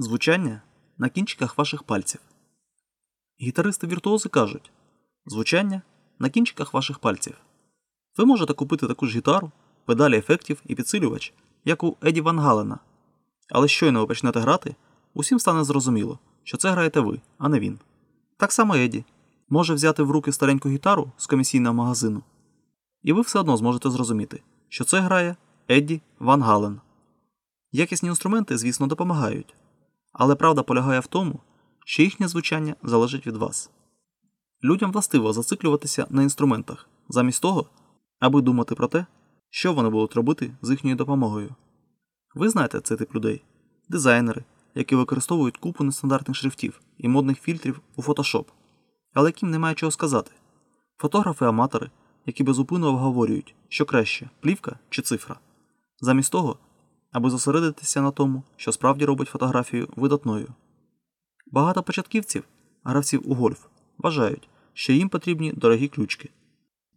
Звучання на кінчиках ваших пальців. Гітаристи віртуози кажуть звучання на кінчиках ваших пальців. Ви можете купити таку ж гітару, педалі ефектів і підсилювач, як у Еді Ван Галена. Але щойно ви почнете грати, усім стане зрозуміло, що це граєте ви, а не він. Так само Еді може взяти в руки стареньку гітару з комісійного магазину, і ви все одно зможете зрозуміти, що це грає Едді Ван Гален. Якісні інструменти, звісно, допомагають, але правда полягає в тому, що їхнє звучання залежить від вас. Людям властиво зациклюватися на інструментах, замість того, аби думати про те, що вони будуть робити з їхньою допомогою. Ви знаєте цей тип людей дизайнери, які використовують купу нестандартних шрифтів і модних фільтрів у Photoshop, але яким немає чого сказати. Фотографи-аматори, які безупинно обговорюють, що краще плівка чи цифра, замість того, аби зосередитися на тому, що справді робить фотографію видатною. Багато початківців, гравців у гольф, вважають, що їм потрібні дорогі ключки.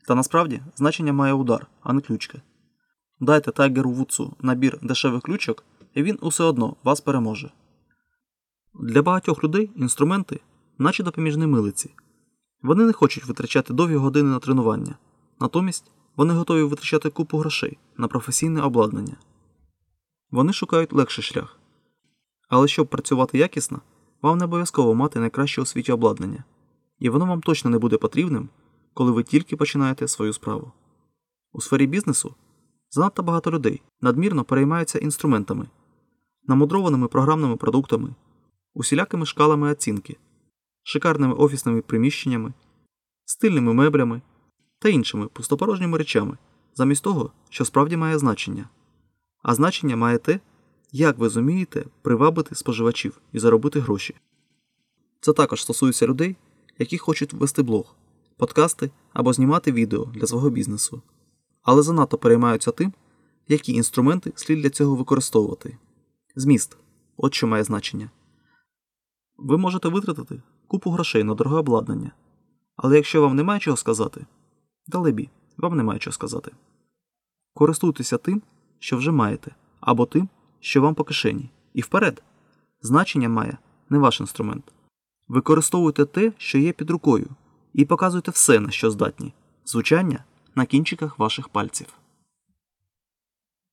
Та насправді значення має удар, а не ключка. Дайте Тайгеру Вудсу набір дешевих ключок, і він усе одно вас переможе. Для багатьох людей інструменти, наче допоміжні милиці. Вони не хочуть витрачати довгі години на тренування, натомість вони готові витрачати купу грошей на професійне обладнання. Вони шукають легший шлях. Але щоб працювати якісно, вам не обов'язково мати найкраще у світі обладнання, і воно вам точно не буде потрібним, коли ви тільки починаєте свою справу. У сфері бізнесу занадто багато людей надмірно переймаються інструментами, намудрованими програмними продуктами, усілякими шкалами оцінки, шикарними офісними приміщеннями, стильними меблями та іншими пустопорожніми речами, замість того, що справді має значення. А значення має те, як ви зумієте привабити споживачів і заробити гроші. Це також стосується людей, які хочуть ввести блог, подкасти або знімати відео для свого бізнесу, але занадто переймаються тим, які інструменти слід для цього використовувати. Зміст от що має значення. Ви можете витратити купу грошей на дороге обладнання, але якщо вам немає чого сказати, далебі, вам немає чого сказати. Користуйтеся тим, що вже маєте, або тим, що вам по кишені, і вперед. Значення має не ваш інструмент. Використовуйте те, що є під рукою, і показуйте все, на що здатні звучання на кінчиках ваших пальців.